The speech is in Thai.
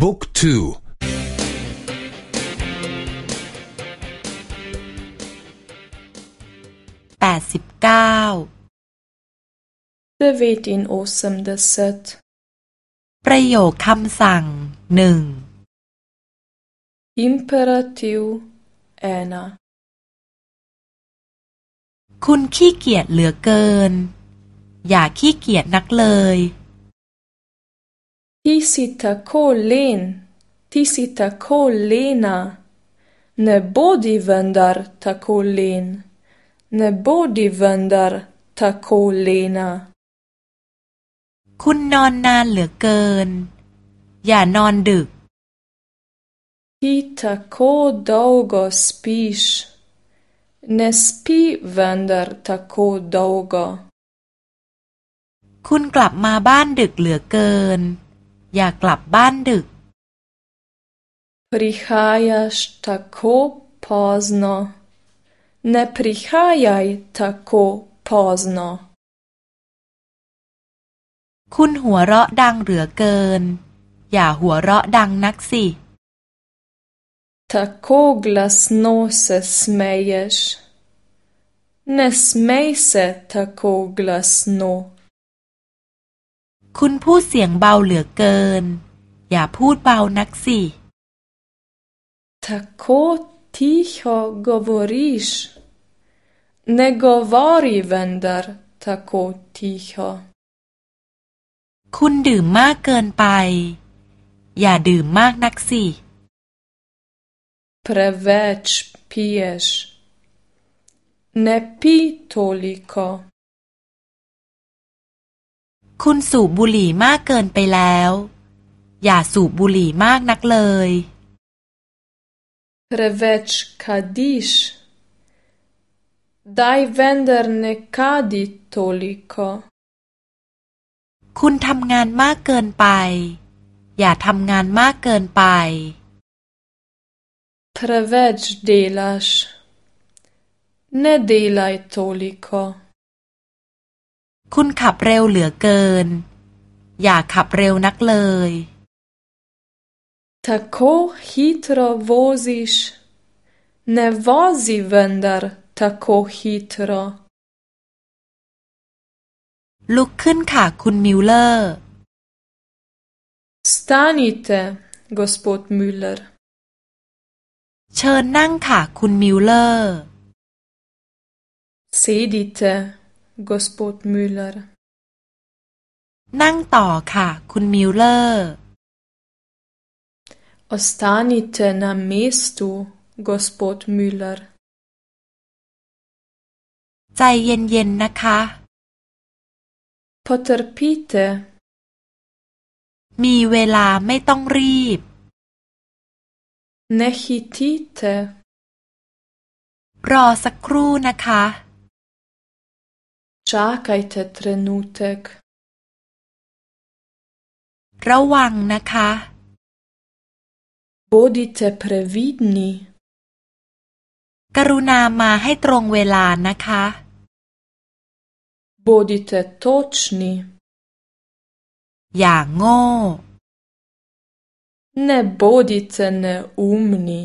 บุ๊กทูแปดสิบเก้าประโยคคำสั่งหนึ่ง Imperativ ena คุณขี้เกียจเหลือเกิน อย่าขี้เกียจนักเลย Ti si tako len, ti si tako lena. Ne bodi vendar tako len, ne bodi vendar tako lena. คุณนอนนานเหลือเกิน อย่านอนดึก Ti tako dolgo spiš. Ne spi vendar tako dolgo. คุณกลับมาบ้านดึกเหลือเกิน อย่ากลับบ้านดึก Prihajaš tako pozno. Ne prihajaj tako pozno. คุณหัวเราะดังเหลือเกิน อย่าหัวเราะดังนักสิ Tako glasno se smeješ. Ne smej se tako glasno. คุณพูดเสียงเบาเหลือเกิน อย่าพูดเบานักสิ Tako tiho govoriš. Ne govori vendar tako tiho. คุณดื่มมากเกินไป อย่าดื่มมากนักสิ Preveč piješ. Ne pi toliko. คุณสูบบุหรี่มากเกินไปแล้ว อย่าสูบบุหรี่มากนักเลย Preveč kadiš. Daj vendar ne kadi toliko. คุณทำงานมากเกินไป อย่าทำงานมากเกินไป Preveč delaš. Ne delaj toliko. คุณขับเร็วเหลือเกิน อย่าขับเร็วนักเลย Tako hitro voziš. Ne vozi vendar tako hitro. ลุกขึ้นค่ะคุณมิลเลอร์ Vstanite, gospod Müller. เชิญนั่งค่ะคุณมิลเลอร์ Sedite, gospod Müller. นั่งต่อค่ะ คุณมิลเลอร์ Ostanite na mestu, gospod Müller. ใจเย็นๆนะคะ Potrpite. มีเวลาไม่ต้องรีบ Ne hitite. รอสักครู่นะคะ Čakajte trenutek. ระวังนะคะ Bodite previdni. กรุณามาให้ตรงเวลานะคะ Bodite točni. อย่างโง่ Ne bodite neumni.